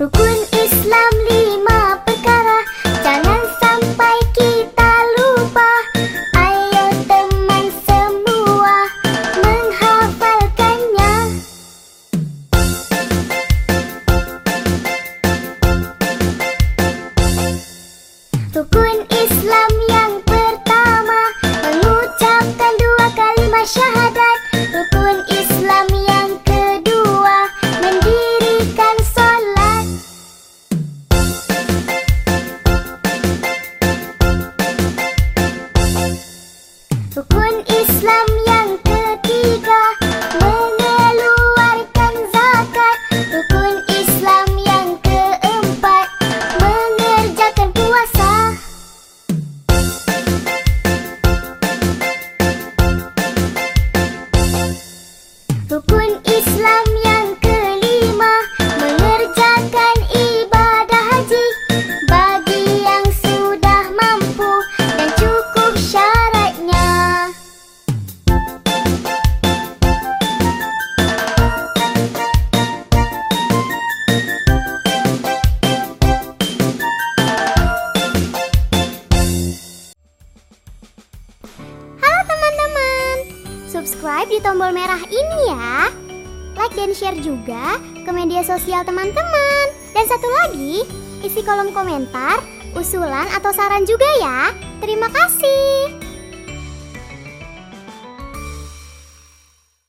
Rukun Islam lima perkara. Jangan sampai kita lupa. Ayo teman semua Menghafalkannya. Rukun Islam Islam Subscribe di tombol merah ini ya. Like dan share juga ke media sosial teman-teman. Dan satu lagi, isi kolom komentar, usulan atau saran juga ya. Terima kasih